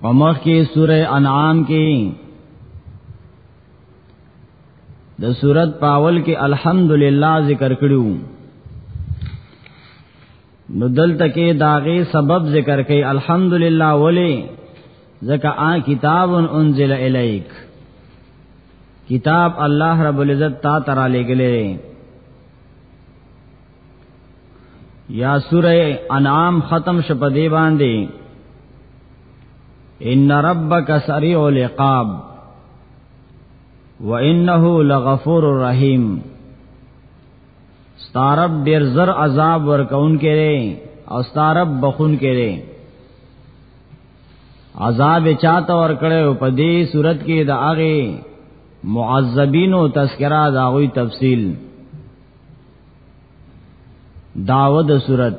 پمخ کې سوره انعام کې د صورت پاول کې الحمدلله ذکر کړو نو دلته کې داغه سبب ذکر کړي الحمدلله ولی زکه آ کتاب انزل الیک کتاب الله رب العزت تا ترا لګلې یا سوره انعام ختم شپ دی باندې ان ربک سریع العقاب وانه لغفور الرحیم ستارب ډیر زر عذاب ورکون کړي او ستارب بخون کړي عذاب چاته ور کړي په دې صورت کې د هغه معذبینو تذکرہ دا غوي تفصیل داوه د صورت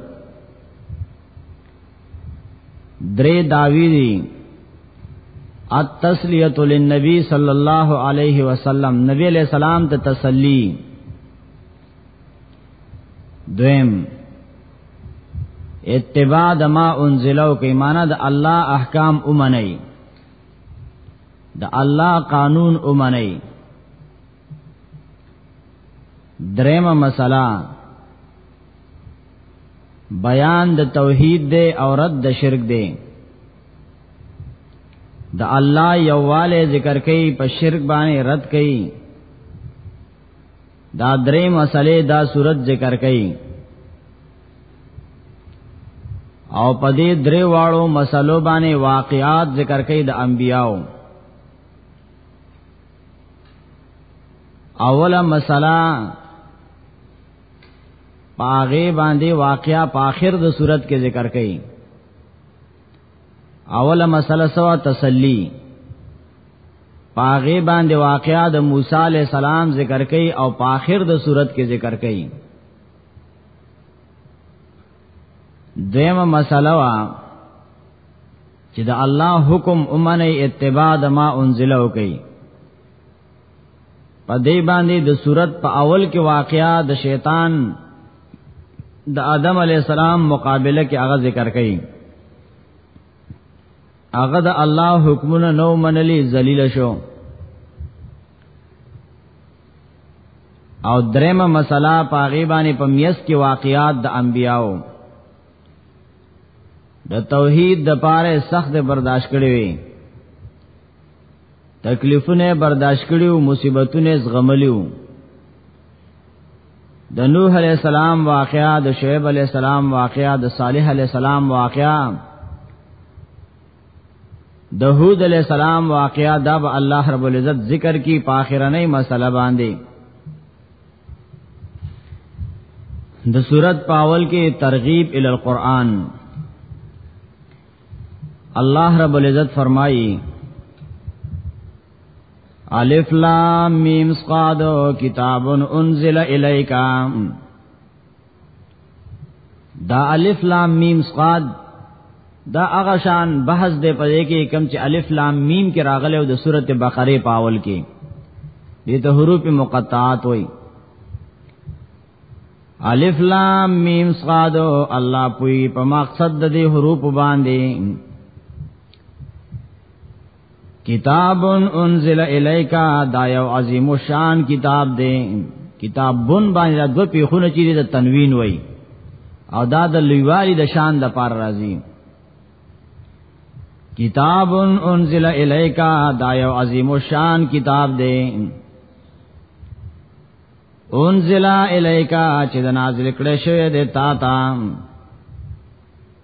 درې داوی دي التسلیه للنبي صلی الله علیه وسلم نبی علیہ السلام ته تسلی دویم اتباع د ما انزلو کې معنا د الله احکام اومنئ د الله قانون اومنئ درېمه مسله بیان د توحید دی او رد د شرک دی د الله یواله ذکر کوي په شرک باندې رد کوي دا درې مسلې دا صورت ذکر کوي او په دې درې واړو مسلو باندې واقعات ذکر کوي د انبیاو اوله مسله پاغه باندې واقعا په اخر د صورت کې ذکر کړي اوله مسله سوا تسلی پاغه باندې واقعا د موسی علی السلام ذکر کړي او په اخر د صورت کې ذکر کړي دیمه مسله وا چې د الله حکم اومنه اتباع د ما انزله وکي په دې باندې د صورت په اول کې واقعا د شیطان د آدم علی السلام مقابله کې هغه ذکر کړي هغه د الله حکمونه نو منلي ذلیل شو او درېمه مسله په غیبانې په میس کې واقعات د انبیاو د توحید د پاره سخت برداشت کړی وي تکلیفونه برداشت کړیو مصیبتونه زغملیو د نوح علی السلام واقعا د شعیب علی السلام واقعا د صالح علی السلام واقعا د هود علی السلام واقعا د الله رب العزت ذکر کی په اخرنۍ مسله باندې د صورت پاول کې ترغیب ال القرآن الله رب العزت فرمایي الف لام میم صاد کتاب انزل الیکا دا الف لام میم صاد دا هغه شان بحث دی په دې کې کم چې الف لام میم کې راغلی او د سورته بقره په اول کې دې ته حروف مقطعات وایي الف لام میم صاد الله پوی په مقصد د دې حروف باندې کتاب انزل الیکا دا یو عظیم شان کتاب دی کتاب بن باندې د پیخونه چې د تنوین وای او دا د لویوالي د شان د پار راځي کتاب انزل الیکا دا یو عظیم شان کتاب دی انزل الیکا چې د نازل کړه شوی د تا تا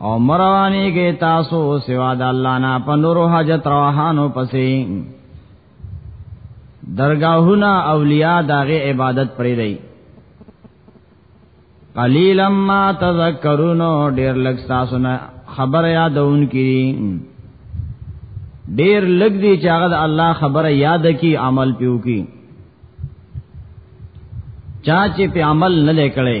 او مروانی کې تاسو سوا د الله نه په نور حاجت رواحانو پسې درگاهونه اولیاء داغه عبادت پرې دی قلیلا ما تذکرون ډیر لږ تاسو نه خبر یادون کی ډیر لږ دی چې هغه د الله خبره یاد کی عمل پیو کی چا چې په عمل نه لیکړي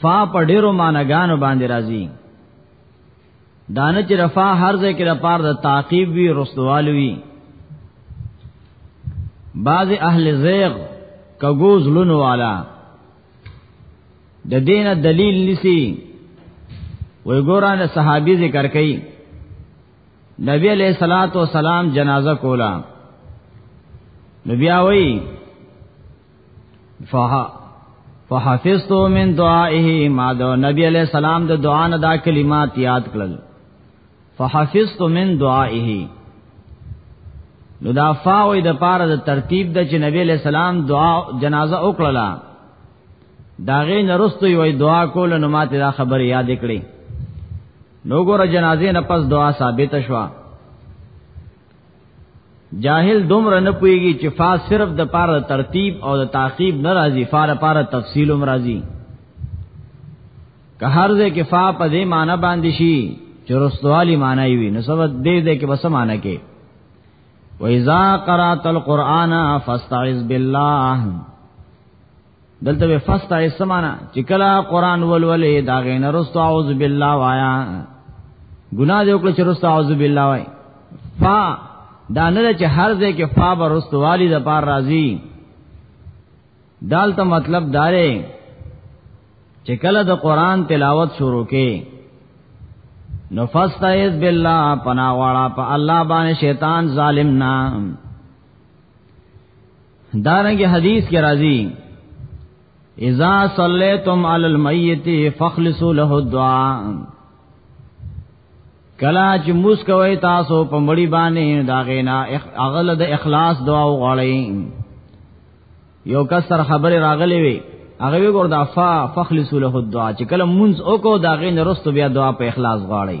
فا په ډیرو معناګانو باندې راځي دانه چې رفا هر ځای کې د پاره د تعقیب وی رسوال وی بعض اهل زیغ کګوز لونو والا د دینه دلیل نسی وی ګوران صحابي ذکر کړي نبی علیہ الصلات والسلام جنازه کولا نبی اوئی فها فحفظت من دعائه ما د نبی علیہ السلام د دعا نه دا کلمات یاد کړل فحفظت من دعائه نو دا فاوی د پاره د ترتیب د چې نبی علیہ السلام دعا جنازه وکړه داغه نرستو یو دعا کول نو ماته دا خبر یاد کړی نو ګور جنازې نه پس دعا ثابت شوه جاهل دومره نه پويږي چې فا صرف د پاره ترتیب او د تعقیب نه راځي فا د پاره تفصیل هم راځي که هر ځای کې فا په دې معنی باندې شي چې رستوالی معنی وي نو سبب دې دې کې بس معنی کې وَإِذَا قَرَأْتَ الْقُرْآنَ فَاسْتَعِذْ بِاللَّهِ دلته به فستا اسمانا چې کله قران ولولې دا غین رستو اعوذ بالله وایا ګناه دې وکړه چې رستو اعوذ بالله وای فا دا نه چې هر ځای کې فا به رستو والی د پار راضی دالته مطلب دارې چې کله د قران تلاوت شروع کې نو فاستعذ بالله پناواړه په الله باندې شیطان ظالم نام دارنګ حدیث کې راځي اذا صلیتم علی المیت فخلصوا له الدعاء کلا چې موس کوي تاسو په مړی باندې دا غینا اغل د اخلاص دعا وغواړي یو کسر خبره راغلی وي هغه وی ګور دا فا فخلص له الدعاء چې کله مونږ او کو دا غین رستو بیا دعا په اخلاص غواړي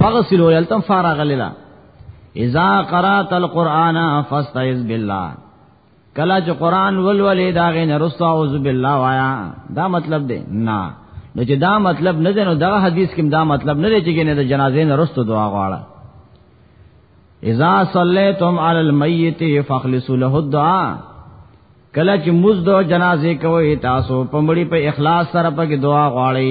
فغسل ویلتم فارغ للا اذا قرات القرآن فاستعذ بالله کلا چې قران ولولې دا غین رسو اعوذ بالله وایا دا مطلب دی نه نو چې دا مطلب نه دی نو دا حدیث کې دا مطلب نه دی چې ګنه د جنازې نه رسو دعا غواړه اذا صلیتم علی المیت فخلصوا له الدعاء کلا چې مزد جنازې کوي تاسو پمړي په اخلاص سره په دعا غواړئ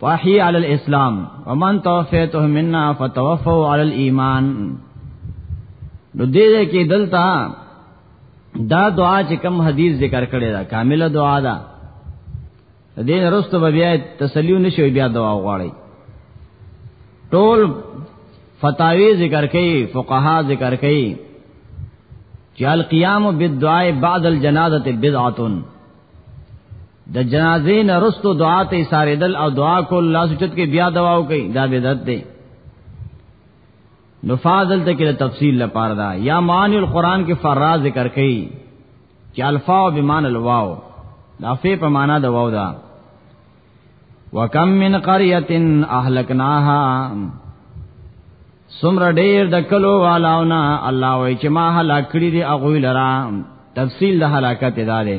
فاحی علی الاسلام ومن توفیته منا فتوفو علی الايمان نو دې کې دلتا دا دعا چې کم حدیث ذکر کړی دا کامله دعا ده دې نرسته بیا تسلیو نشو بیا دعا غواړي ټول فتاوی ذکر کړي فقها ذکر کړي چې القيام بالدعاء بعد الجنازه بدعه د جنازې نه رستو دعا ته ساریدل او دعا کول الله سچت کې بیا دعا وکي دا بدعت دی نفاذل ته کې تفصیل لپاره دا یا معنی القرآن کې فرا ذکر کړي چې الفا او بمان الواو دا فی په معنا د واو دا وکم من قريه اهلكناها سمر ډیر د کلو والاونا الله وای چې ما هلاک کړی دی اغوی لرا تفصیل د هلاکت ادارې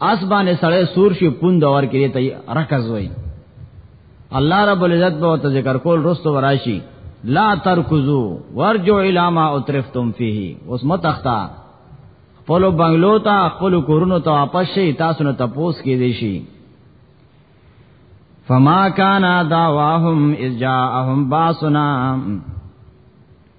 اس باندې سړی سور شي پوند ور کې ته رکز وای الله رب العزت به ته ذکر کول رستو وراشي لا ترکزو ورجو الی ما اترفتم فیه اوس متختا خپل بنگلو ته خپل کورونو ته واپس شي تاسو نه تپوس کې دي شي فما کان دعواهم اذ جاءهم باسنا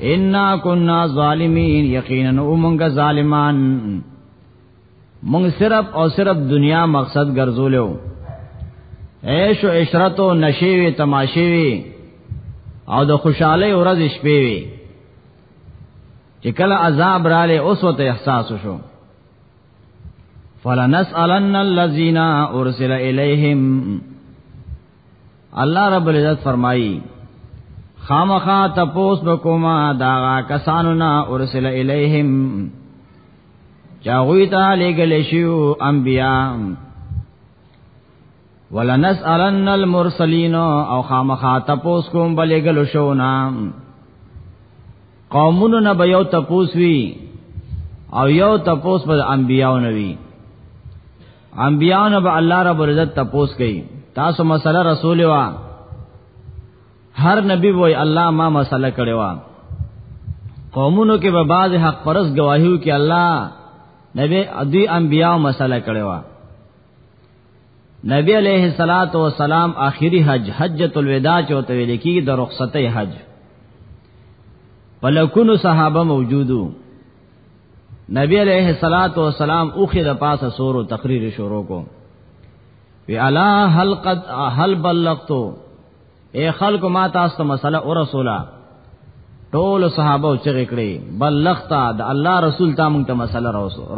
ان كنا ظالمين یقینا ومنګ ظالمان مونږ صرف او صرف دنیا مقصد ګرځولیو عیش او عشرت او نشي وی تماشي وی او د خوشاله ورځ شپې وی چې کله عذاب رااله اوس وته احساس شو فلنسالن الذين ارسل اليهم الله رب العزت فرمایي خامخا تپوس بکوما داغا کسانو نا ارسل الیہم چاغوی تا لګل شیو انبیاء ولنسالن المرسلین او خامخا تپوس کوم بلګل شو نا قومونو نه به یو تپوس وی او یو تپوس پر انبیاء نوی انبیاء نو به الله رب العزت تپوس کوي تاسو مسله رسول وا هر نبی وای الله ما مسله کړي وا قومونو کې به بعض حق پرس گواهیو کې الله نبی ادي انبیاء مسله کړي وا نبی علیہ الصلات والسلام آخری حج حجۃ الوداع چوته ویل کی د رخصتې حج پلکونو صحابه موجودو نبی علیہ الصلات والسلام اوخه د پاسه سورو تقریر شروع کو وی الا هل قد هل بلغتو اے خلق ما تاسو ته مسله او رسولا ټول صحابه او چغې کړې بلغتا د الله رسول تا مونږ ته مسله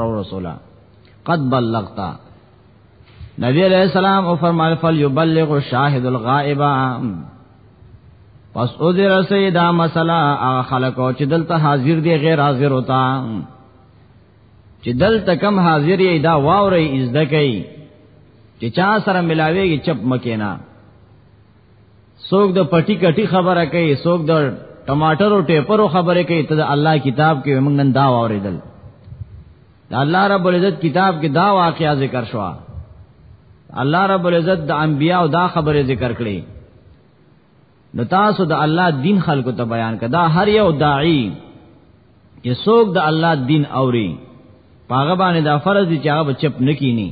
را رسولا قد بلغتا نبی علیہ السلام او فرمایل فل یبلغ الشاهد الغائب پس او دې رسې دا مسله هغه خلکو چې دلته حاضر دي غیر حاضر وتا چې دلته کم حاضر یې دا واوري از دکې چې چا سره ملاويږي چپ مکینا څوک د پټی کټی خبره کوي څوک د ټماټر او ټیپرو خبره کوي ته د الله کتاب کې موږ نن دا واورېدل دا الله رب العزت کتاب کې دا واقعا ذکر شو الله رب العزت د انبیاء او دا خبره ذکر کړې نو تاسو د الله دین خلکو ته بیان کدا هر یو داعی چې څوک د الله دین اوري پاغه باندې دا فرض دي چې هغه چپ نکینی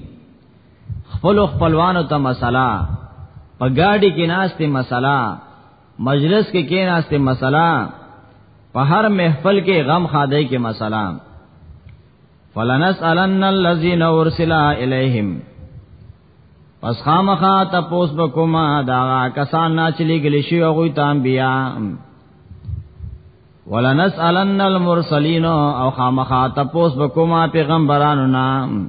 خپل خپلوانو ته مسله په گاډي کې ناشته مسله مجلس کې کېناسته مسله په هر محفل کې غم خادای کې مسله فلنسالن الذين ارسل اليهم پس خامخا تپوس بکوما دا کسان نا چلی گلی شی او غوی تام بیا ولنسالن المرسلین او خامخا تپوس بکوما پیغمبرانو نام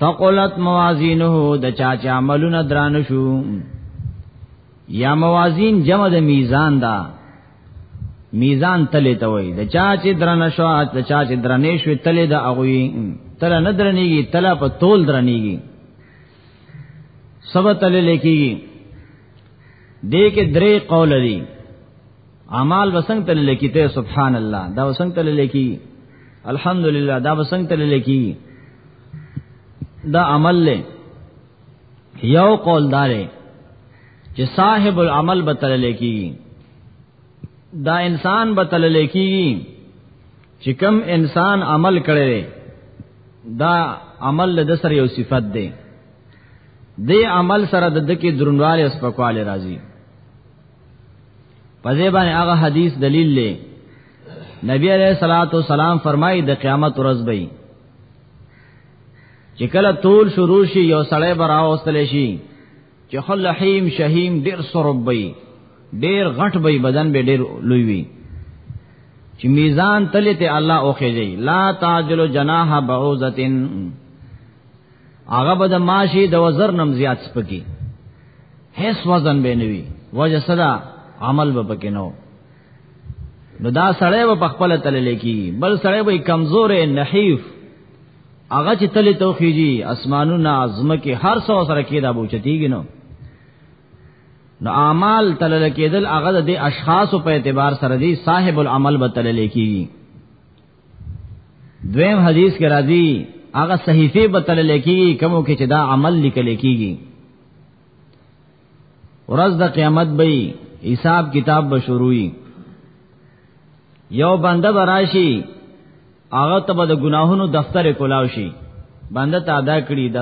فقلت موازینه د چا چا عملونه دران شو یا موازین جمع د میزان دا میزان تله ته وای د چا چې دران شو د چا چې درنې شو تله د اغوی تله نه درنېږي تله په تول درنېږي سبا تله لیکيږي دې کې درې قول دي اعمال وسنګ تل لکی ته سبحان الله دا وسنګ تل لکی الحمدلله دا وسنګ تل لکی دا عمل له یو قول دارې چې صاحب العمل به تل لکی دا انسان به تل لکی چې کم انسان عمل کړي دا عمل له سره یو صفت دی دې عمل سره د دکې درنواله سپکواله راځي په دې باندې هغه حدیث دلیل لې نبی علیہ الصلوۃ والسلام فرمایي د قیامت ورځ به چې کله طول شروع شي یو سړی به راوستل شي چې خلحیم شهیم ډیر سرب وي ډیر غټ وي بدن به ډیر لوی وي چې میزان تلته الله اوخه جي لا تاجل جناح بعوزتن هغه به د ماشي د وزر نم زیات سپکی هیڅ وزن به نوي وجه صدا عمل به پکې نو نو دا سړی به پخپل تل لیکي بل سړی به کمزور نحیف هغه چې تل توخیږي اسمانونه ازمکه هر څو سره کېدا بوچتیږي نو نو اعمال تل لیکیدل هغه د اشخاص په اعتبار سره دی صاحب العمل به تل لیکيږي دویم حدیث کې راځي هغه صحیفه به تل لیکي کومو کې چې دا عمل لیکل کېږي ورځ د قیامت به حساب کتاب به شروعي یو بنده براشي هغه ته به د ګناهونو دفتر کولاو شي بنده ته ادا کړی د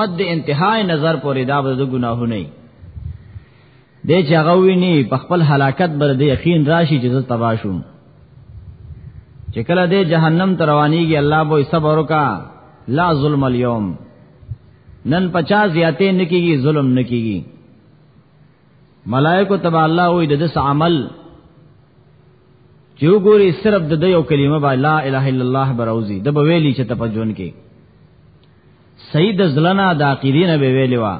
مد انتهای نظر پورې دا به د ګناهونه دې چې هغه ویني په خپل هلاکت بر دې یقین راشي چې زه تبا شوم چې کله دې جهنم ته روانيږي الله به صبر وکا لا ظلم اليوم نن 50 زیاتې نکېږي ظلم نکېږي ملائکه تبا الله وې د دس عمل چې وګوري صرف د یو کلمه با لا اله الا الله بروزي د بویلی چې ته پجون کې سید زلنا د عقیدین به ویلی وا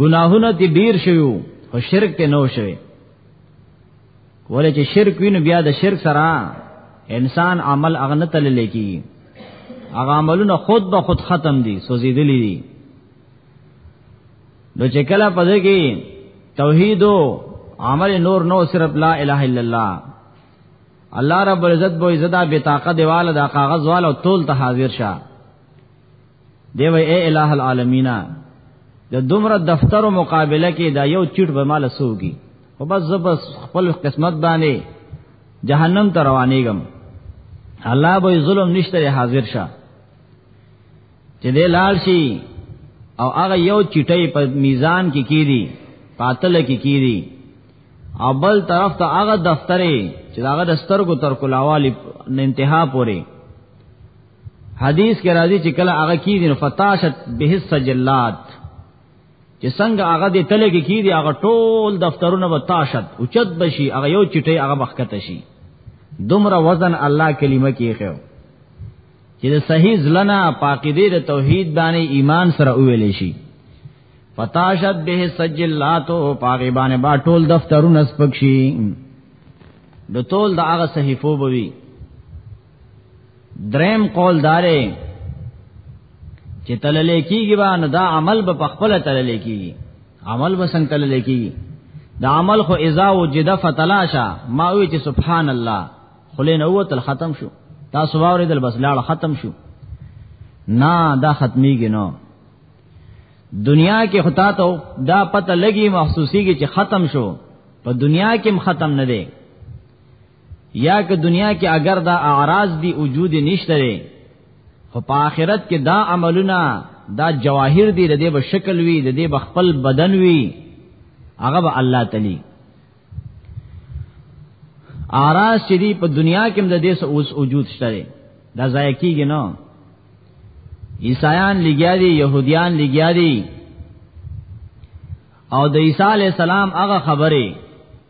ګناهونه تی ډیر شویو او شرک ته نو شوی ولې چې شرک وینو بیا د شرک سره انسان عمل اغنه تل لکی هغه عملونه خود به خود ختم دي سوزیدلی دي نو چې کله پدې کې توحید او عمل نور نو صرف لا اله الا الله الله رب العزت بو عزت به طاقت دیواله دا کاغذ والا او تول ته حاضر شه دی وی اے الہ العالمین د دومره دفتر او مقابله کې دا یو چټ به مال سوږي خو بس زبس خپل قسمت باندې جهنم ته روانېږم الله به ظلم نشته حاضر شه چې دې لال شي او هغه یو چټي په میزان کې کی کیری پاتل کې کی کیری او بل طرف ته هغه دفترې چې هغه د سترګو تر کولاوالي انتها پوري حدیث کې راځي چې کله هغه کیږي نو فتاشت به السجلات چې څنګه هغه دې تل کې کیږي هغه ټول دفترونه به تاشت اوچت بشي هغه یو چټي هغه مخکت شي دومره وزن الله کلمه کې خو چې د صحیح ځلنا پاکیده د توحید باندې ایمان سره ویلې شي فتاشت به السجلات او پاګې باندې با ټول دفترونه سپکشي د ټول د هغه صحیفو بوي دریم قول دارې چې تللې کیږي با نو دا عمل به په خپل تللې کیږي عمل به څنګه تللې کیږي دا عمل خو اذا وجد فتلاشا ما وی چې سبحان الله خلې نو تل ختم شو تاسو باورې دل بس لاړ ختم شو نه دا ختميږي نو دنیا کې خطا ته دا پته لګي محسوسيږي چې ختم شو په دنیا کې ختم نه دی یا که دنیا کې اگر دا اعراض دی وجود نشته لري خو په آخرت کې دا عملونه دا جواهر دی لدی به شکل وی لدی به خپل بدن وی هغه به الله تعالی اعراض چې دی په دنیا کې هم د دې اوس وجود شته لري دا ځای کېږي نو عیسایان لګیا دي يهوديان لګیا دي او د عیسی علی السلام هغه خبره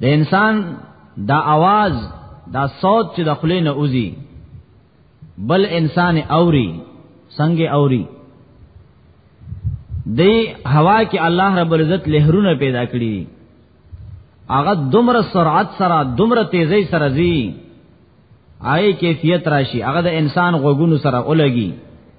د انسان دا आवाज دا صوت چې د خلې نه اوزي بل انسان اوري څنګه اوري د هوا کې الله رب العزت لهرونه پیدا کړی هغه دومره سرعت سره دومره تیزی سره زی آی کیفیت راشي هغه د انسان غوګونو سره اولګي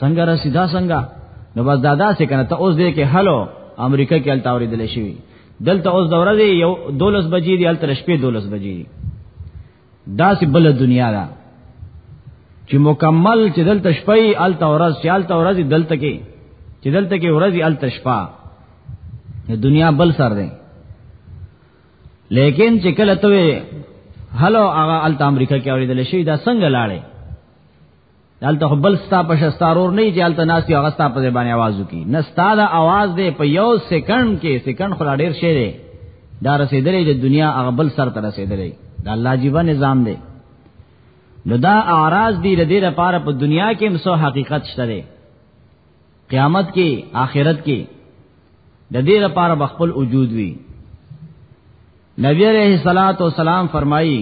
څنګه رسیدا څنګه نو بس دادا سه کنه ته اوس دې کې هلو امریکا کې الته اوریدل شي دلته اوس دوره دی یو دولس بجې دی الته شپې دولس بجې دا سه بل دنیا ده چې مکمل چې دلته شپې الته ورځ چې الته ورځ دلته کې چې دلته کې ورځ الته شپه دنیا بل سر دی لیکن چې کله ته هلو هغه الته امریکا کې اوریدل شي دا څنګه لاړې دلته بل ستا په شستارور نه چې الته ناس یو غستا په باندې आवाज وکي نه ستا دا आवाज دی په یو سکند کې سکند خلا ډیر شي دی دا رسیدلې د دنیا هغه بل سر ته رسیدلې دا الله جیبه نظام دی نو دا اعراض دی د دې لپاره په دنیا کې هم سو حقیقت شته دی قیامت کې آخرت کې د دې لپاره بخپل وجود وی نبی علیہ الصلات والسلام فرمایي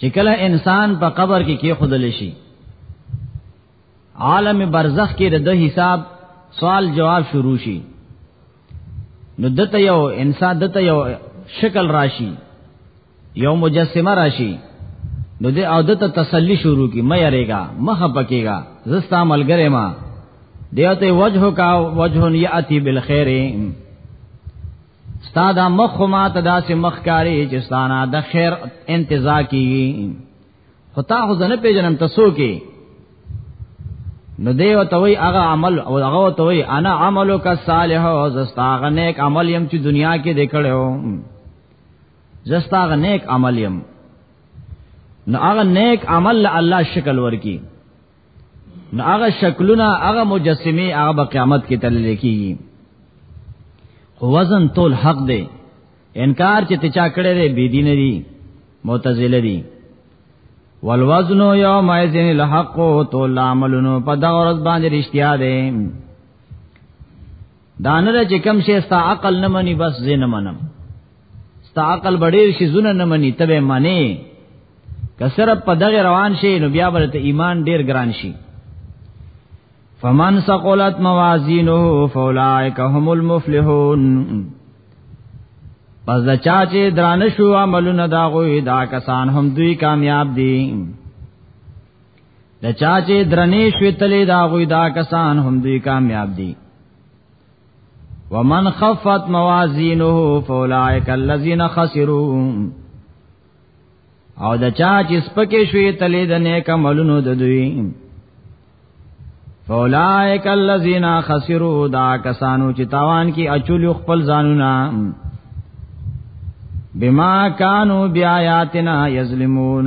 چې کله انسان په قبر کې کې خودل شي عالم برزخ کې د حساب سوال جواب شروع شي نو دته یو انسان دته یو شکل راشي یو مجسمه راشي نو دې او دته تسلی شروع کی مې یریګا مخ پکېګا زستا ملګری ما دیوته وجه کا وجه یاتی بالخیر ستا دا مخ ما ته داسې مخ کاری چې ستانه د خیر انتظار کیږي خطا خو زنه پیژنم تاسو کې نو دیو توي هغه عمل او هغه توي انا عملک صالح او زستا هغه نیک عمل يم چې دنیا کې دکړو زستا هغه نیک عمل يم نو هغه نیک عمل الله شکل ورکی نو هغه شکلونه هغه مجسمه هغه په قیامت کې تل لیکيږي خو وزن تول حق دی انکار چې تچا کړی دی بی دین دی معتزله دی والوزن یوم ایزن الحق تول عملونو په دا ورځ باندې رښتیا دی دانره چې کم شي ستا عقل نه مني بس زه نه منم ستا عقل بډیر شي زونه نه مني تبه منی کسر په دغه روان شي نو بیا ورته ایمان ډیر ګران شي فمن ثقلت موازینه فاولائک هم المفلحون پس دا چا چې درانه شو عملونه دا غوي دا کسان هم دوی کامیاب دي د چا چې درنې شوې تلې دا غوي دا کسان هم دوی کامیاب دي ومن خفت موازینه فاولائک الذین خسروا او د چا چې سپکې شوې تلې د نیک عملونو د دوی فاولائک الذین خسروا دا کسانو چې تاوان کې اچول خپل ځانونه بما کانوا بیااتنا یظلمون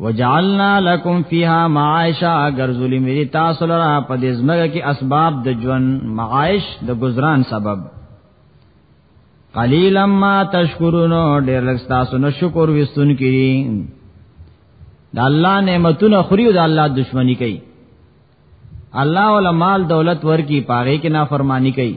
وجعلنا لكم فيها معاشا اگر ظلم دي تاسو لرا په دې زمګه کې اسباب د ژوند معاش د گزاران سبب قليلا ما تشکرون ډېر لږ تاسو نه شکر وستون کړي د الله نعمتونه خوري او د الله دشمني کوي الله ول مال دولت ورکی پاره کې نافرمانی کوي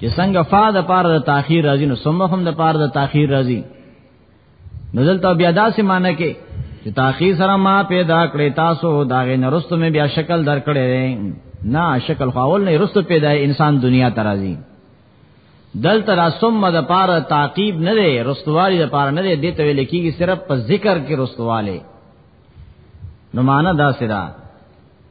چې څنګه فا د پار د تاخير راځي نو ثم هم د پار د تاخير راځي نزل ته بیا داسې معنی کې چې تاخير سره ما پیدا کړې تاسو داغه نرستو مې بیا شکل درکړې نه شکل خاول نه رستو پیدا انسان دنیا ترازی دل تر ثم د پار تعقیب نه دی رستوالي د پار نه دی دته ویل کیږي صرف په ذکر کې رستواله نو معنا دا سره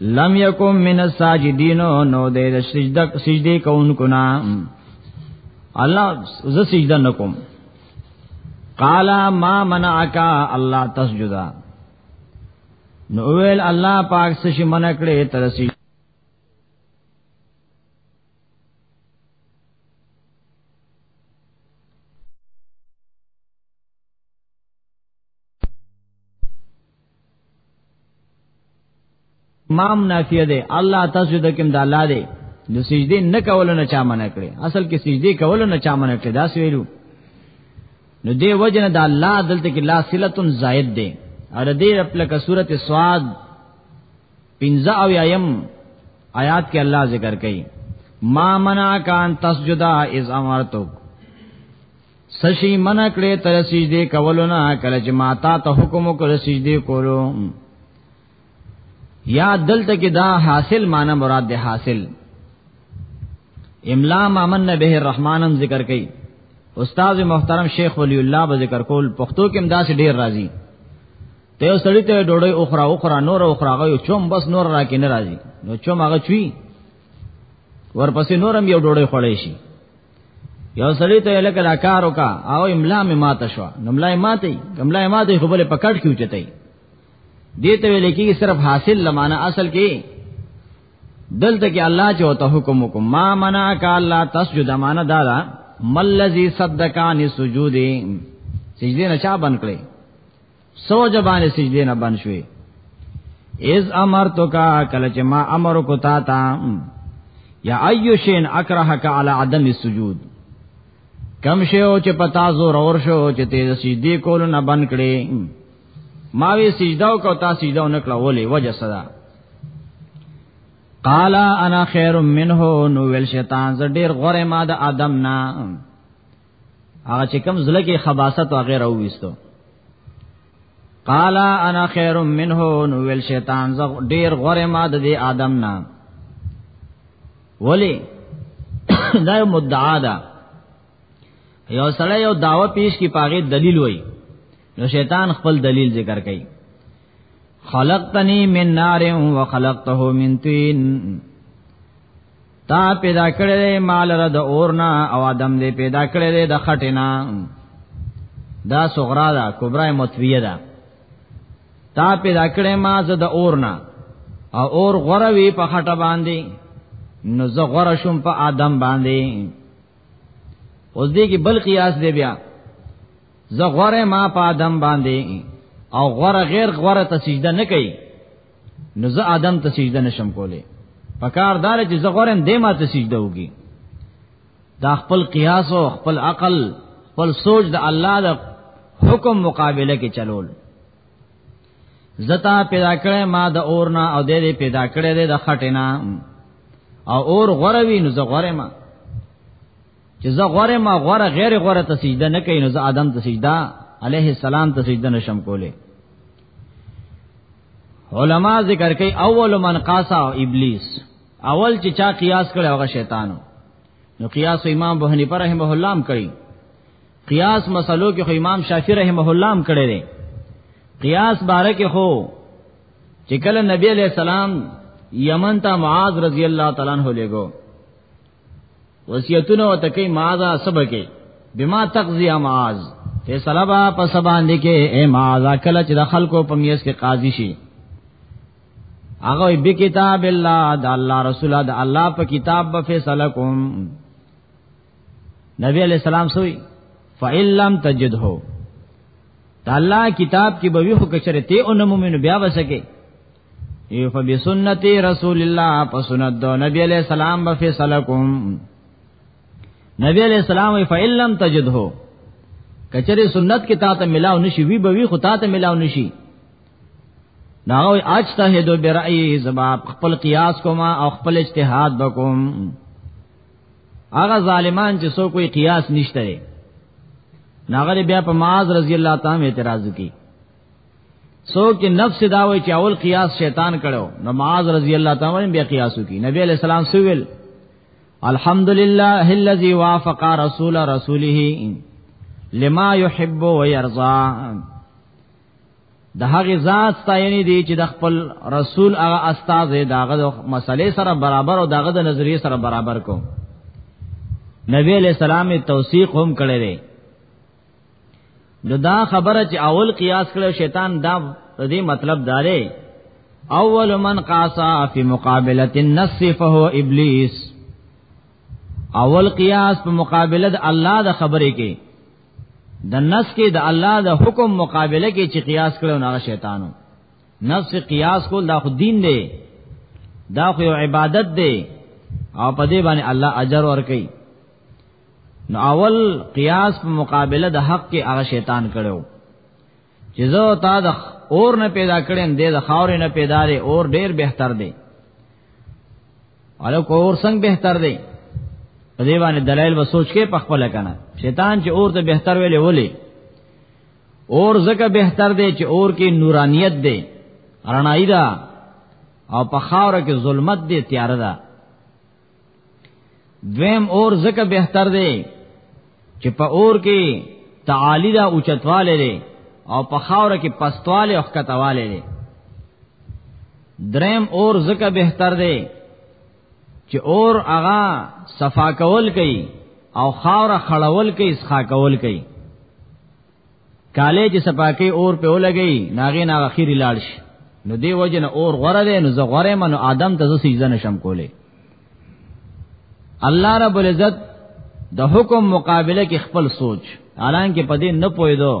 لم یکم من الساجدین نو دې د سجده سجده کوونکو نه الله ز سجده نکوم قال ما منعک الله تسجدا نو ویل الله پاک سشي منع کړې تر سجده مام نافیه ده الله تاسو د کوم د الله ده د سجدي نه کول نه چا منع کړي اصل کې سجدي کول نه چا منع کړي دا سویلو نو دی وجنه د الله دلته کې لا صلتن زائد ده اور دې خپل کا سورته سواد 15 او ایم آیات کې الله ذکر کړي ما منع کان تسجدا اذ امرتک سشی منع کړی تر سجدی کولو نه کله چې ما تا ته حکم وکړ سجدی کولو یا دلته کې دا حاصل معنی مراد ده حاصل املا مامن به الرحمنم ذکر کړي استاد محترم شیخ ولی الله به ذکر کول پښتو کې امداس ډیر راضي ته یو سړی ته ډوډۍ اوخرا اوخرا نور اوخرا غو چوم بس نور را کې ناراضي نو چوم هغه چوي ورپسې نورم یو ډوډۍ خړې شي یو سړی ته لکه دا کار وکا او املا می ماته شو نو املا ماته املا ماته خو بل پکړ کیو چتای دې ته ویل کېږي صرف حاصل لمانه اصل کې دلته کې الله چې وته حکم وکم ما منا کا الله تسجد معنا دا دا ملذي صدقان سجودي سجدي نشا بن کړي سوچ باندې سجدي نه بن شوي از امر تو کا کله چې ما امر کو تا تا یا ایو شین اکرهک علی عدم السجود کم شیو چې پتا زور اور شو چې ته سجدي کول نه بن کړي ما وی سجده او کو تا سجده نه کړه ولې وجه صدا قال انا خیر منه نو ول شیطان ز ډیر غره ما د ادم نه هغه چې کوم زله کې خباست او غیره وېستو قال انا خیر منه نو ویل شیطان ز ډیر غره ما د دې آدم نه ولی دا یو مدعا ده یو سړی یو داوا پیش کی پاغه دلیل وای نو شیطان خپل دلیل ذکر کوي خلقتنی من نار و خلقته من طین تا پیدا کړی دی مال را د اورنا او آدم دی پیدا کړی دی د خټینا دا صغرا دا کبرا متویه دا تا پیدا کړی ما ز د اورنا او اور غره وی په خټه باندې نو زه غره شوم په آدم باندې اوس دې کې بل قیاس دی بیا زه غره ما په آدم باندې او غره غیر غره ته سجده نه کوي نو زه آدم ته سجده نشم کوله پکار دار چې زه غورم دې ما ته سجده وږي دا خپل قیاس او خپل عقل خپل سوچ د الله د حکم مقابله کې چلول زتا پیدا کړې ما د اورنا او دې دې پیدا کړې دې د خټینا او اور غروي نو زه غره ما چې زه غره ما غره غیر غره ته سجده نه کوي نو زه آدم ته سجده عليه السلام ته سجده نشم کوله علما ذکر کوي اول من قاسا او ابلیس اول چې چا قیاس کړي هغه شیطانو نو قیاس امام ابو حنیفه رحمه الله هم کړی قیاس مسلو کې خو امام شافعی رحمه الله هم کړی دی قیاس باره کې خو چې کله نبی علیہ السلام یمن ته معاذ رضی الله تعالی عنہ لګو وصیتونه او تکي ماذا سبکه بما تقضي معاذ فیصله با په سبان دي کې اے معاذ کله چې د خلکو په میس کې قاضي شي هغه به کتاب الله د الله رسول د الله په کتاب به فیصله کوم نبی علیہ السلام سوئی فَإِن لَمْ تَجِدْهُ دا الله کتاب کې به ویخو کچره ته او نمومنو بیا وسکه ای فبسنت رسول الله پسنت دو نبی علیہ السلام بفصلکم نبی علیہ السلام فإن لم تجده کچره سنت کې تا ته ملاو نشي وی به وی خو تا ته ملاو نشي ناو اجتهد برأی زباب خپل قیاس کوما او خپل اجتهاد وکوم هغه ظالمان چې سو کوئی قیاس نشته ناغلی بیا په معاذ رضی الله تعالی اعتراض کی سو کې نفس دا وای چې اول قیاس شیطان کړو نو معاذ رضی الله تعالی بیا قیاسو کی نبی علیہ السلام سویل الحمدللہ الذی وافق رسول رسوله لما يحب ويرضى د هغه ذات ستاینه دی چې د خپل رسول هغه استاد داغه د مسلې سره برابر او داغه د نظریه سره برابر کو نبی علیہ السلام توثیق هم کړی دی نو دا خبره چې اول قیاس کړو شیطان دا دې مطلب دارې اول من قاسا فی مقابله النص فهو ابلیس اول قیاس په مقابله د الله د خبرې کې د نس کې د الله د حکم مقابله کې چې قیاس کړو نه شیطانو نفس قیاس کول دا خو دین دی دا خو عبادت دی او په دې باندې الله اجر ورکړي نو اول قیاس په مقابله د حق کې هغه شیطان کړو چې زه تا د اور نه پیدا کړم دې د خاور نه پیدا لري اور ډیر بهتر دی الو کو اور څنګه بهتر دی په دې باندې دلایل و سوچ کې پخپل کنه شیطان چې اور ته بهتر ویلې ولې اور زکه بهتر دی چې اور کې نورانیت دی رڼایي ده او په خاور کې ظلمت دی تیار ده دویم اور زکه بهتر دی چې په اور کې تعالی دا اوچتواله دی او په خاور کې پستواله او ښکتواله دی دریم اور زکه بهتر دی چې اور هغه صفا کول کوي او خاور خړول کوي اسخا کول کوي کاله چې سپاکي اور په ولګي ناغه نا اخیری لاړ شي نو دی وجه نه اور غره دی نو زه غره من آدم ته زه سجده نشم کوله الله رب العزت د حکم مقابله کې خپل سوچ حالانکه پدې نه پویدو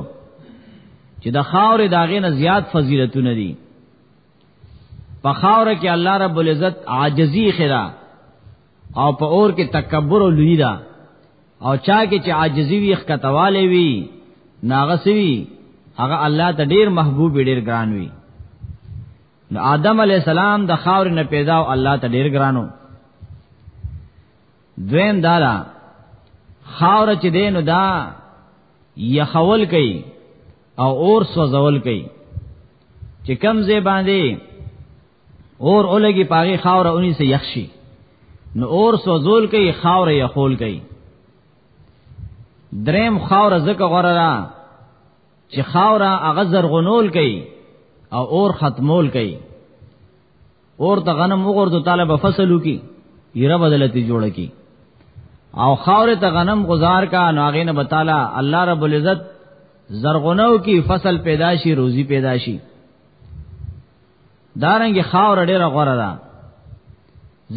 چې د خاورې داغې نه زیات فضیلتونه دي په خاور کې الله رب العزت عاجزی خرا او په اور کې تکبر او لوی دا او چا کې چې عاجزي وي ښکتواله وي ناغسوي هغه الله ته ډیر محبوب ډیر ګران وي نو آدم علی السلام د خاور نه پیدا او الله ته ډیر ګرانو دویم دارا خاور چې دین دا یخول کوي او اور سوزول کوي چې کم زی باندې اور اولګي پاغي خاور اونی سي یخشي نو اور سوزول کوي خاور یخول کوي دریم خاور زکه غره را چې خاور هغه زرغونول کوي او اور ختمول کوي اور ته غنم وګورځو طالب فصلو کی یره بدلتی جوړ کی او خاور ته غنم گزار کا نو هغه نه بتالا الله رب العزت زرغونو کی فصل پیداشي روزي پیداشي دارنګ خاور ډیره غوړه ده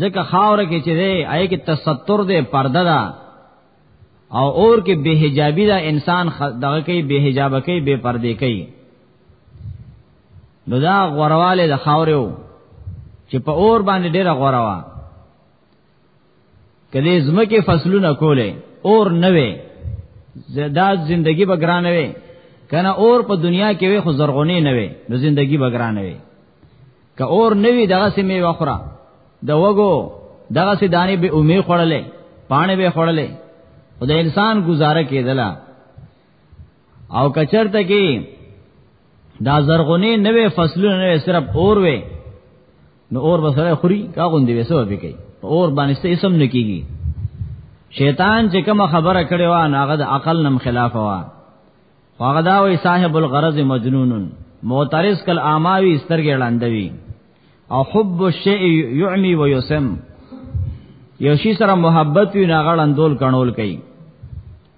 ځکه خاور کې چې دی آی کې تستر دی پرده ده او اور کې به حجابي ده انسان دغه کې به حجاب کې به پردې کوي نو دا غورواله د خاورو چې په اور باندې ډیره غوروا کله زمکه فصلونه کوله اور نه وي زدا زندگی به ګرانه وي کنه اور په دنیا کې وي خو زرغونی نه وي نو زندگی به ګرانه وي که اور نه وي دغه سي می وخره د وګو دغه سي دانی به امید خړلې پانه به خړلې او د انسان گزاره کېدله او کچرته کې دا زرغونی نوې فصلونه نه صرف اور وې نو اور بسره خوري کا غوندې وسو به کوي اور باندې څه اسم نه کیږي شیطان چې کوم خبره کړې و نه هغه د عقل نم خلاف و هغه دا وې صاحب الغرض مجنون معترض کل اعماوي سترګې لاندوي او حب الشیء یعمی و یسم یو شی سره محبت وی نه غړندول کڼول کوي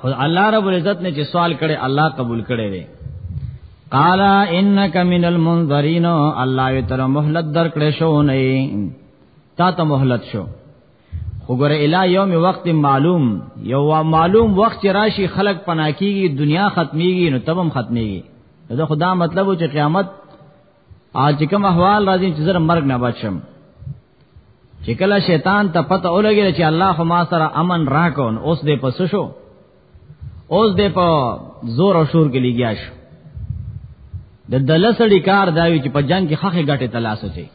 خو الله رب العزت نه چې سوال کړي الله قبول کړي دی قال انك من المنذرين الله یې تر مهلت درکړې شو نه تا ته مهلت شو وګوره الی یوم وقت معلوم یو معلوم وخت راشي خلق پنا کیږي دنیا ختميږي نو تبم ختميږي دا خدا مطلب چې قیامت اج کوم احوال راځي چې زر مرګ نه بچم چې کله شیطان ته پته ولګی چې الله خو ما سره امن راکو نو اوس دې پس شو اوس دې په زور او شور کې لګیا شو د دلسړی کار دا وی چې په جنگ کې خخه غټه تلاش وچی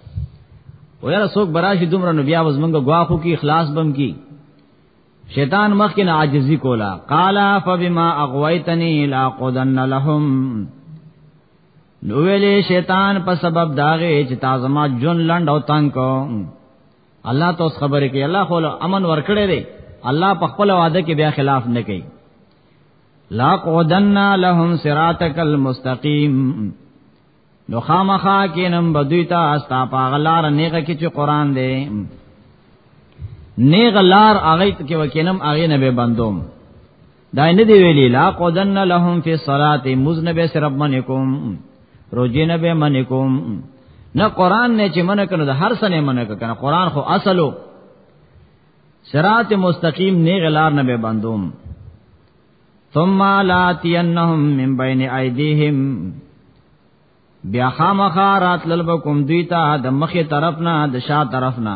و یاره څوک براشي دومره نو بیا وزمنګ غواخو کې اخلاص بم کی شیطان مخ کې عاجزی کولا قالا فبما اغویتنی لا قدن لهم نو ویلې شیطان په سبب داغه چې تاسو ما جون لند او تنگ کو الله ته خبرې کوي الله خو امن ورکړي دی الله په خپل وعده کې بیا خلاف نه کوي لا قودنا لهم صراطك المستقيم نو خامخا کینم بدوی تا استا پاغلار نیغه کی چې قران دی نیغه لار اغه کې وکینم اغه نه به بندوم دا نه دی ویلی لا قدن لهم فی الصلاه مذنب سرب منکم روجین به منکم نه قران نه چې منه کنه د هر سنه منه کنه قران خو اصلو صراط مستقیم نه غلار نه به بندوم ثم لاتینهم من بین ایدیهم بیا خامخا رات للبکم دوی ته د مخې طرف نه د شا طرف نه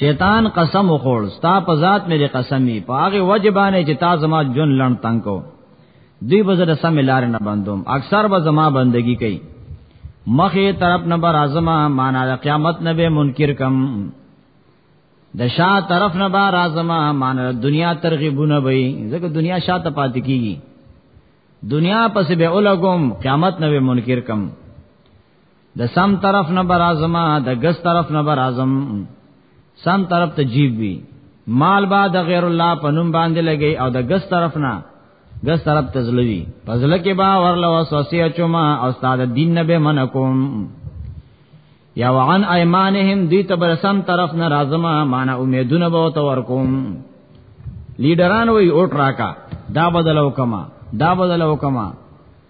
شیطان قسم وخوړ ستا په ذات مې قسمی په هغه وجبانه چې تا زما جون لړن تنگ کو دوی به زړه سم لار نه بندوم اکثر به زما بندگی کوي مخه طرف نه بر اعظم معنا د قیامت نه به منکر کم د شا طرف نه بر اعظم معنا دنیا ترغیبونه وي ځکه دنیا شاته پات کیږي دنیا پس به اولګم قیامت نه به منکر کم د سم طرف نه برازم د غس طرف نه برازم سم طرف ته جیب وی مال با د غیر الله په نوم باندې لګي او د غس طرف نه غس طرف ته زلوي پزله کې با ورله وسوسه چوما او استاد دین نه به من کوم یا وعن ایمانهم دی تبر سم طرف نه رازم معنا امیدونه به تو ور کوم لیډران وی اوټ راکا دا بدلو کما دا بدلو کما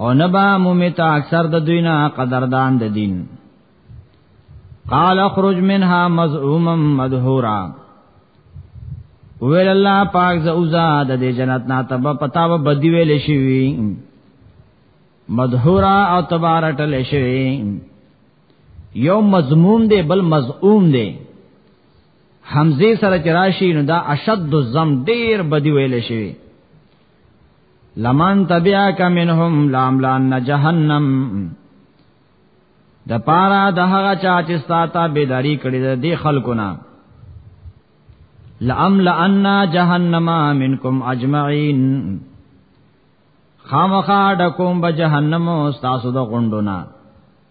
او نبا مومت اکثر د دوی نه قدردان د دین قال اخرج منها مذعوما مدحورا ویل الله پاک زوزا د دې جنت نه تب پتا و بدی ویل شي مدحورا او تبارټل شي یو مضموم دی بل مزعوم دی حمزه سره چراشی نو دا اشد الزم ډیر بدی ویل شي لمن تبعک منهم لاملان جهنم د پارا د هغه چا چې ستاته بيداری کړی د دې خلکو نه لامل ان جهنم منکم اجمعين خامخا ډکوم به جهنم او تاسو د غوندونه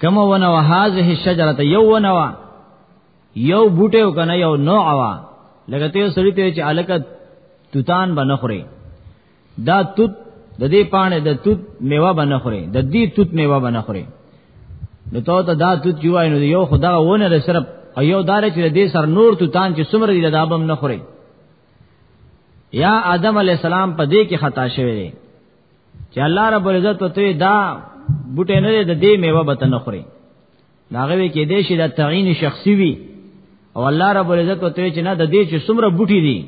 کوم ونه وا هذه الشجره یو ونه وا یو بوټه کنه یو نوع وا لکه ته سړی ته چې الکه توتان باندې خوري دا توت د دې پانه د توت میوه باندې خوري د دې توت میوه باندې خوري نو ته ته دا توت جوای نو یو خدا ونه د صرف او یو دار چې د دې سر نور توتان چې څومره دي دا بم نه خوري یا آدم علی السلام په دې کې خطا شوی دی چې الله رب العزت ته دا بوټه نه د دې میوه به نه خوري داغه وی کې دې شي د تعین شخصي وي او الله رب العزت ته چې نه د دې چې څومره بوټي دي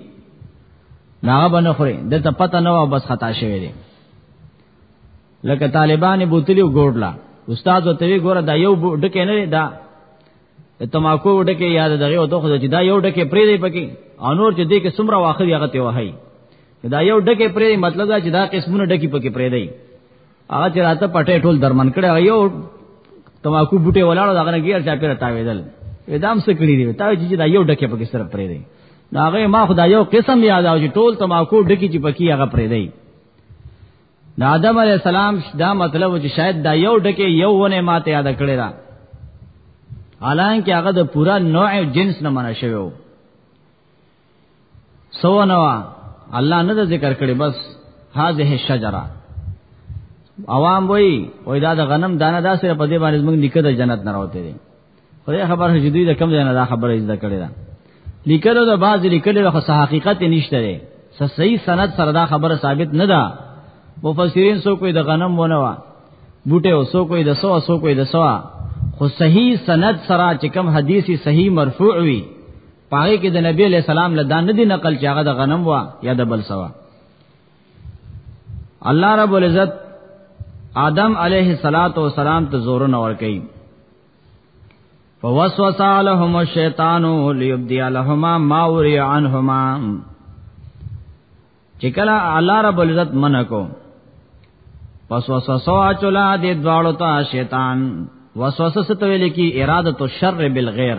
ناغه بنه خوري د ته پته نه و بس خطا شوی دی لکه طالبان بوتلی وګورلا استاد ته وی ګوره دا یو ډکه نه دا تماکو ډکه یاد دغه او ته خو چې دا یو ډکه پرې دی پکې انور چې دې کې څومره واخلي هغه ته وهي دا یو ډکه پرې مطلب دا چې دا قسمونه ډکی پکې پرې دی هغه چې راته پټه ټول درمن کړي هغه یو تماکو بوټي ولاړو دا غنګیر چا پیره تاویدل ادم څه کړی دی تا چې دا یو ډکه پکې سره پرې دی هغه ما خدای یو قسم یاد او چې ټول تماکو ډکی چې پکې هغه پرې دی د آدم علی السلام دا مطلب چې شاید دا یو ډکه یو ونه ماته یاد کړی دا حالانکه هغه د پورا نوع جنس نه منع شوی وو سو نوا الله نه ذکر کړي بس هذه الشجره عوام وای وای دا د غنم دانه دا سره په دې باندې موږ لیکه د جنت نه راوته دي خدای خبر هجې دوی د کم ځای نه دا خبره زده کړې ده لیکلو د بعض لیکلو د خصه حقیقت نشته دی صحیح سند سره دا خبره ثابت نه ده مفسرین سو کوئی د غنم ونه وا بوټه او سو کوئی د سو سو کوئی د سوا خو صحیح سند سره چې کم حدیثي صحیح مرفوع وي پاره کې د نبی علی سلام له دان دي نقل چې هغه د غنم وا یا د بل سوا الله رب العزت آدم علیه الصلاۃ والسلام ته زور نه ور کوي فوسوس لهم الشیطان ليبدي لهما ما وري عنهما چې کله الله رب العزت منع کو پس وسوسه اچولا دې دواړو ته شیطان وسوسه ستوي لکی اراده تو شر بالغیر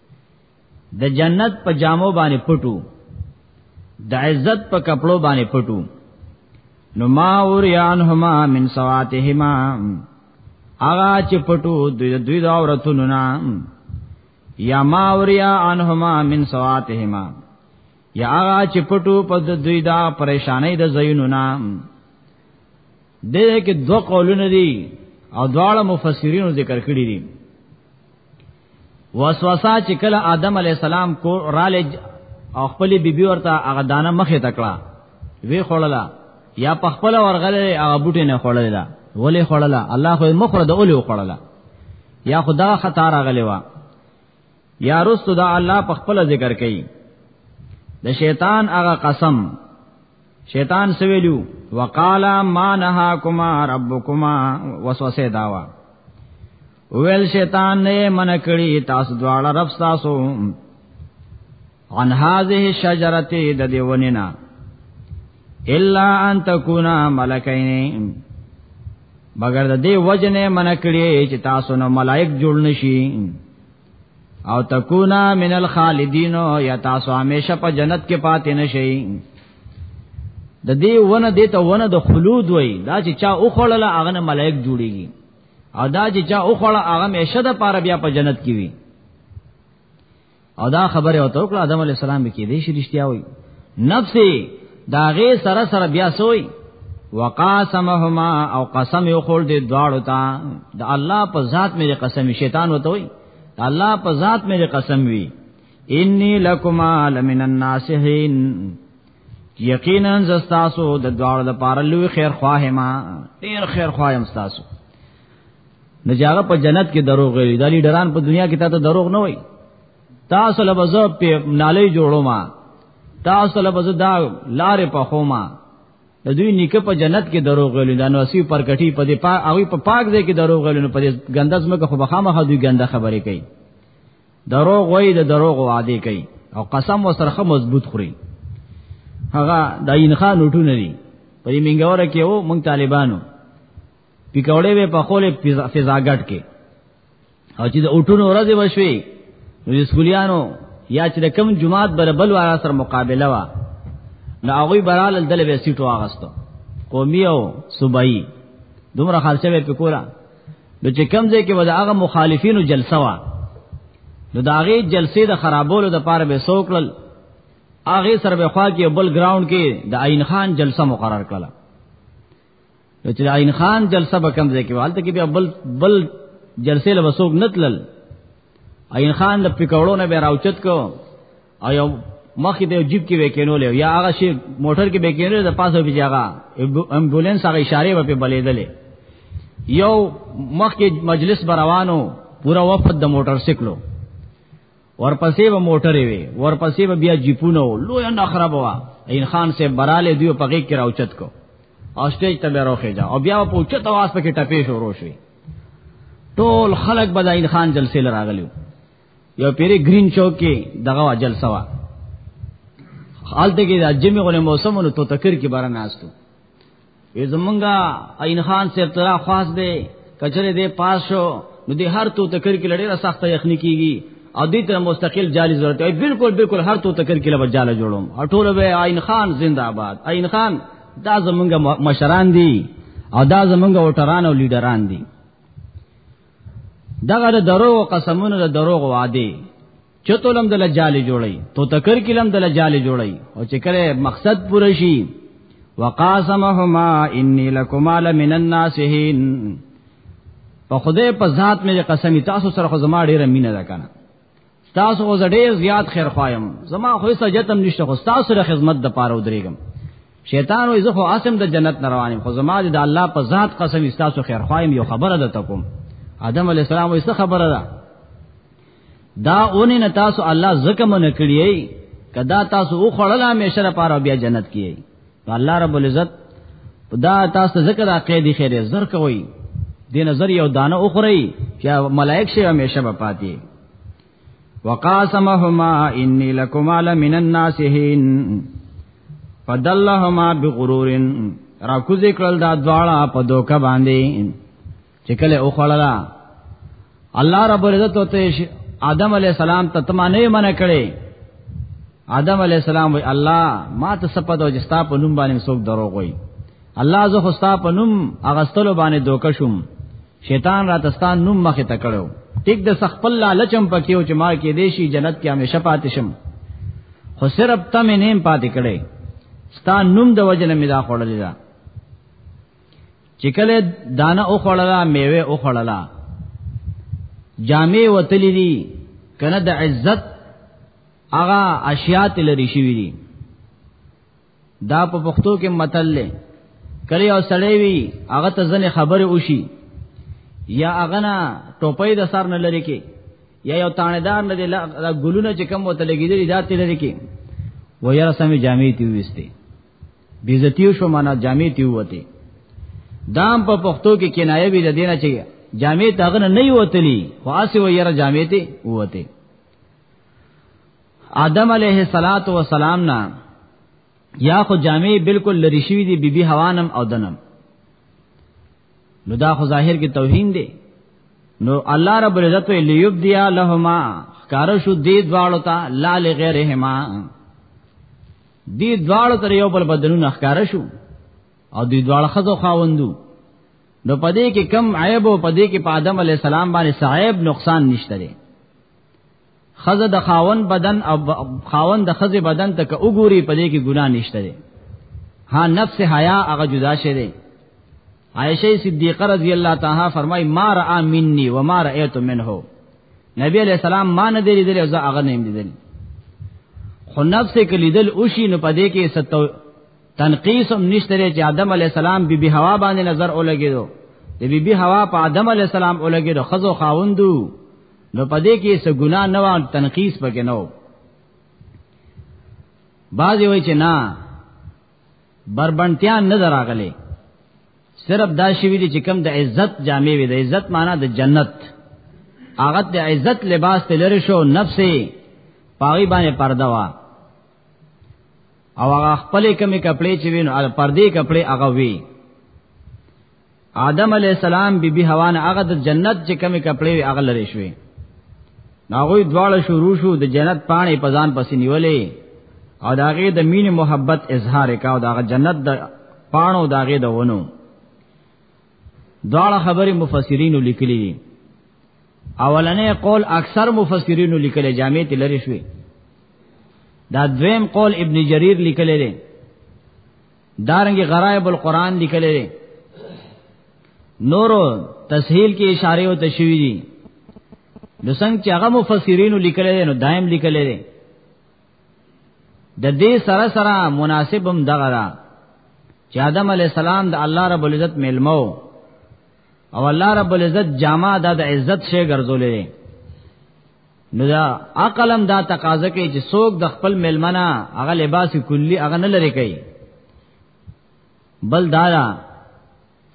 د جنت په جامو باندې پټو د عزت په کپړو باندې پټو نو ما اوریانهما من سواتهما اغا چې پټو دوی دوی دا عورتونو نا یا ما اوریا انهما من سواتهما یا اغا چې پټو په دوی دا پریشانې د زینو نا دې کې دوه قولونه دي او دواړه مفسرینو ذکر کړی دي وسوسه چې کله آدم علی السلام کو رالج او خپل بیبي ورته هغه دانه مخه تکړه وی خړلا یا په خپل ورغله هغه بوټي نه خړلا ولې خړلا الله خو مخره د اولې خړلا یا خدا خطا راغلی وا یا رستو دا الله په خپل ذکر کوي د شیطان هغه قسم شیطان سویلو وقالا ما نهاکما ربکما وسوسه داوا ویل شیطان نه من کړی تاسو دواړه رب تاسو عن هذه الشجره د دیونینا الا ان تکونا ملکین مگر د دې وجنه من کړی چې تاسو نو ملائک جوړ نشي او تکونا من الخالدین یا تاسو همیشه په جنت کې پاتې نشئ د دې ونه دې ته ونه د خلود وای دا چې چا او خړل هغه نه ملائک جوړیږي او دا چې چا او خړه هغه مېشه د پاره بیا په جنت کې وي او دا خبره وته کړه آدم علی السلام به کې دې شریشتیا وي نفسي دا غي سره سره بیا سوی وقاسمهما او قسم یو خور دې دواړو ته د الله په ذات مې قسم شیطان وته وي الله په ذات مې قسم وي انی لکما لمن الناسین یقینا زستاسو د دوار د پاره لوی خیر خواه ما ډیر خیر خوایم تاسو نجاره په جنت کې دروغ ویل دلی ډران په دنیا کې تاسو دروغ نه وای تاسو له بزو په نالې جوړو ما تاسو له بزو دا لارې په خو ما د دوی نیکه په جنت کې دروغ غلي دا نو اسی پر کټي په دې پاک او په پاک ځای کې دروغ غلي نو په دې ګندز مکه خو بخامه دوی ګنده خبرې کوي دروغ وای د دروغ وعده کوي او قسم وسرخه مضبوط خوري هغه د عین خان وټونه دي په دې منګوره کې وو مونږ طالبانو پکوړې به په خولې فضاګټ کې او چې د اوټونو ورځې وشوي نو د سکولیانو یا چې د کم جماعت بربل وارا سره مقابله وا نو هغه برال دل به سیټو اغستو قومي او صوبایي دومره خرچه به پکورا نو چې کم ځای کې به د هغه مخالفینو جلسه وا نو د هغه جلسې د خرابولو د پاره به سوکل هغه سره به خوا کې بل ګراوند کې د عین خان جلسه مقرر کړه نو چې عین خان جلسه به کم ځای کې والته کې بیا بل بل جلسې له وسوک نتلل عین خان د پکوړو نه به راوچت کو او یو مخې ته جیب کې وکینول یا هغه شی موټر کې وکینول د پاسه به ځای امبولانس هغه اشاره به بلیدلې یو مخکې مجلس بروانو پورا وفد د موټر سیکلو ورپسې به موټرې وي ورپسې به بیا جیپونه لوی نه خراب وا عین خان سے براله دیو پغې کې راوچت کو او سټیج ته به راخې جا او بیا په اوچت आवाज پکې ټپې شروع شي ټول خلک به عین خان جلسې لراغلیو یو پیری گرین چوک کې دغه جلسه وا حالت کې د جمع غو موسمونو تو تکر کې بار نه استو وی زمونږه عین خان سره ترا خاص دی کچره دې پاس شو نو دې هر تو تکر کې لړې را سخته یخنی کیږي او دې تر مستقل جالي ضرورت وي بالکل بالکل هر تو تکر کې لبا جاله جوړوم او ټول به عین خان زنده آباد عین خان دا زمونږه مشران دي او دا زمونږه وټران او لیډران دي دغه د دروغ قسمونو د دروغ وعده چتولم د لجالې جوړي تو تکر کلم د لجالې جوړي او چې کله مقصد پوره شي وقاسمهما انی لکما لمن الناسین په خدای په ذات مې قسم تاسو سره خو زما ډیره مینه ده کنه تاسو اوس ډیر زیات خیر خوایم زما خو هیڅ جتم نشته خو تاسو سره خدمت د پاره ودرېګم شیطان وې زه خو اسم د جنت نه روانم خو زما د الله په ذات قسم تاسو خیر خوایم یو خبره ده تکوم آدم علی السلام وې څه خبره ده دا اونې نه تاسو الله زکه من کړی کدا تاسو خړل همیشه لپاره بیا جنت کیږي الله رب العزت دا تاسو ذکر دا قیدی خیر زر کوي د نظر یو دانه اخري چې ملائک شي همیشه به پاتې وقاسمهما انی لکما لمن الناسین فدلهما بغرور را کوزې کړل دا دواړه په دوکه باندې چې کله او خړلا الله رب العزت ته آدم علی السلام ته تمانه منع کړي آدم علی السلام وی الله ما ته سپد او جستا په نوم باندې څوک دروغ وی الله زه خو ستا په نوم اغستلو باندې دوک شوم شیطان را تستان نوم مخه تکړو ټیک د سخپل لالچم پکیو چې ما کې دیشي جنت کې همیشه پاتې شم خو صرف تم نیم پاتې کړي ستا نوم د وجنه مې دا خړلې ده چې کله دانه او خړلا میوه او خړلا جامې وتلې دي کنه د عزت هغه اشیاء تلری شي دي دا په پښتو کې متل لې کړي او سړې وي هغه ته ځنه خبره وشي یا هغه نه ټوپۍ د سر نه لری کې یا یو تانیدار نه دی ګلونه چې کم وته لګیدلی دا تلری کې و یاره سمې جامې تی وسته بیزتیو شو معنا جامع تی وته دام په پښتو کې کنایه وی د دینه چي جامع تاغنه نه وتلی خو اسه و یره جامع تی وته آدم علیه الصلاۃ والسلام نا یا خو جامع بالکل لری شوی دی بیبي حوانم او دنم نو دا خو ظاهر کې توهین دی نو الله رب العزت لیبدیا لهما کار شو دې دواړو ته لا لغیرهما دی دواړه تر یو بل بدنونه ښکارا شو او دی دواړه خزو خاوندو نو پدې کې کم عیب او پدې کې په آدم علی السلام باندې صعيب نقصان نشته لري خزه د خاون بدن او خاون د خزه بدن ته وګوري پدې کې ګناه نشته لري ها نفس حیا هغه جدا شه دي عائشہ صدیقہ رضی اللہ تعالی فرمای ما را منی و ما رأیت منه نبی علیہ السلام ما نه دی لیدل او زه هغه نه لیدل خو نفس کې لیدل او شی نه پدې کې ستو تنقیس هم نشته چې آدم علیہ السلام بی بی حوا باندې نظر اولګیدو د بی بی حوا په آدم علیہ السلام اولګیدو خزو خاوندو نو پدې کې څه ګناه نه و تنقیس پکې نه و بعضی وای چې نه بربنتیا نه دراغله صرف دا شوی دی چې کم د عزت جامې وي د عزت معنی د جنت هغه د عزت لباس ته لری شو نفس پاغي باندې پرده وا او هغه خپل کمی کپڑے چې وینو پردې کپڑے هغه وی آدم علی السلام بی بی حوا نه هغه د جنت چې کمی کپړې هغه لری شوې ناغوی دواړه شروع شو د جنت پانی پزان پسې نیولې او داغه د مین محبت اظهار کاو داغه جنت د پانو داغه د ونو دواړه خبرې مفسرین لیکلي دي اولنې قول اکثر مفسرین لیکلي جامع تلری شوې دا دویم قول ابن جریر لیکلی دی دارنګ غرائب القرآن لیکل دي نورو تسهیل کې اشاره او تشوی دي نو څنګه چې هغه مفسرین لیکل دي نو دائم لیکل دي د دې سره سره مناسب هم دغه را چې آدم علی السلام د الله رب العزت ملمو او الله رب العزت جامع د عزت شی ګرځولې نو دا عقلم دا تقاضا کوي چې څوک د خپل ملمنه هغه لباس کلی هغه نه لري کوي بل دا دا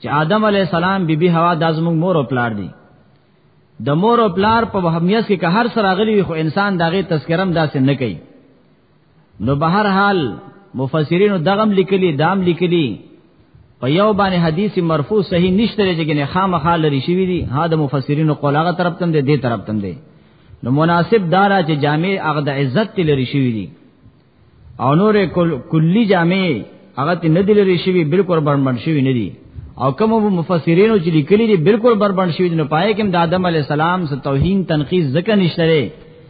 چې آدم علی السلام بیبي بی حوا د زموږ مور او پلار دي د مور او پلار په وهمیت کې که هر سره غلی خو انسان داغه تذکرم داسې نه کوي نو بهر حال مفسرینو دغم لیکلی دام لیکلی په یو باندې حدیث مرفوع صحیح نشته لري چې نه خامخا لري شوی دی ها د مفسرینو قول هغه طرف تم دی دې طرف تم دی نو مناسب دارا چې جامع هغه د عزت لري شوی دی او نور کلی جامع هغه ته نه دی لري شوی بالکل بربند شوی نه دی او کوم مفسرینو چې لیکلي دي بالکل بربند شوی دی نو پای کې د آدم علی السلام سره توهین تنقیز ځکه نشته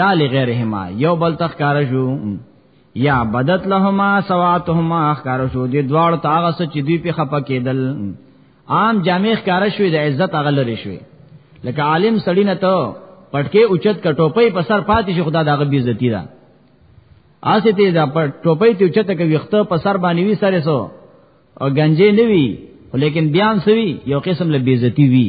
لا لغیرهما یو بل تخکار شو یا بدت لهما سواتهما اخکار شو دی دوړ تاغه سچ دی په خپه کېدل عام جامع اخکار شو د عزت اغلر شو لکه عالم سړی نه ته پټکي اوچت کټوپې په سر پاتې شي خدا دغه بي عزتي ده آسه ته دا پټ ټوپې ته اوچت کې وخته په سر باندې وی سره سو او گنجې نه وی لیکن بیان سوی یو قسم له بي عزتي وی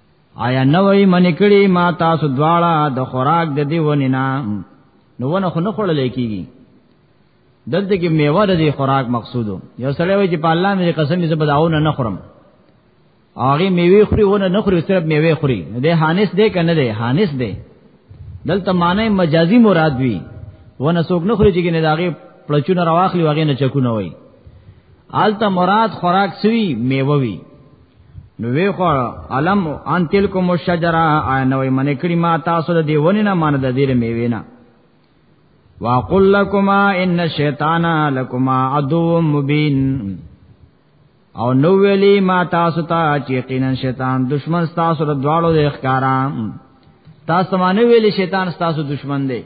آیا نوې منکړي ما تاسو دواړه د خوراک د دی ونی نه نو ونه خو نه خړلې کیږي دلته کې میوه د دې خوراک مقصودو یو سړی وایي چې په الله مې قسم دې بداونه نه خورم هغه میوه خوري ونه نه خوري صرف میوه خوري دې حانس دې کنه دې حانس دې دلته معنی مجازي مراد وی ونه څوک نه خوري چې نه داغه پړچونه راواخلي واغې نه چکونه وای آلته مراد خوراک سوی میوه وی نو وی خو علم ان تلکم الشجره آیا نوې من کړي ما تاسو د دیونه نه مان د دې میوه نه واقول لكما ان الشیطان لكما عدو مبین او نو ویلی ما تاسو ته چې یقینا شیطان دشمن تاسو د دواړو د ښکارا تاسو باندې ویلی شیطان تاسو دشمن دی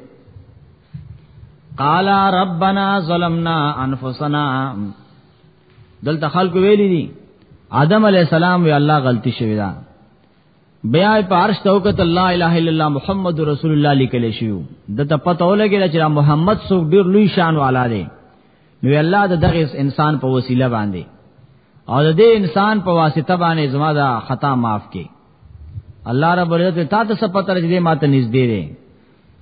قال ربنا ظلمنا انفسنا دلته خلق ویلی دي آدم علی السلام وی الله غلطی شوی دا بیا په عرش توکت الله اله الا الله محمد رسول الله لیکل شو د ته پته ولګی چې محمد سو ډیر لوی شان والا دی نو الله د دغه انسان په وسیله باندې او د دې انسان په واسطه باندې زما دا خطا معاف کړي الله رب عزت تا ته سپتر دې ماته نږدې دی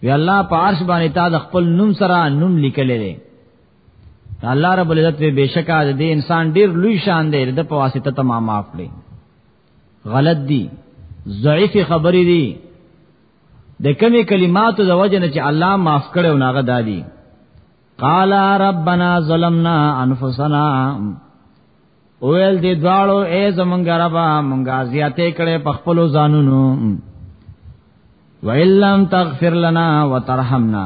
وی الله په عرش باندې تا د خپل نوم سره نوم لیکلې الله رب العزت به بشکا د دې انسان ډیر لوی شان دی د په واسطه ته ما معاف کړي غلط دي ضعیف خبرې دي د کمی کلماتو د وجه نه چې الله معاف کړي او ناغه دادي قال ربنا ظلمنا انفسنا اویل دی دواړو اے زمونږ ربا مونږه زیاتې کړې په خپل ځانونو وَإِلَّمْ تَغْفِرْ لَنَا وَتَرْحَمْنَا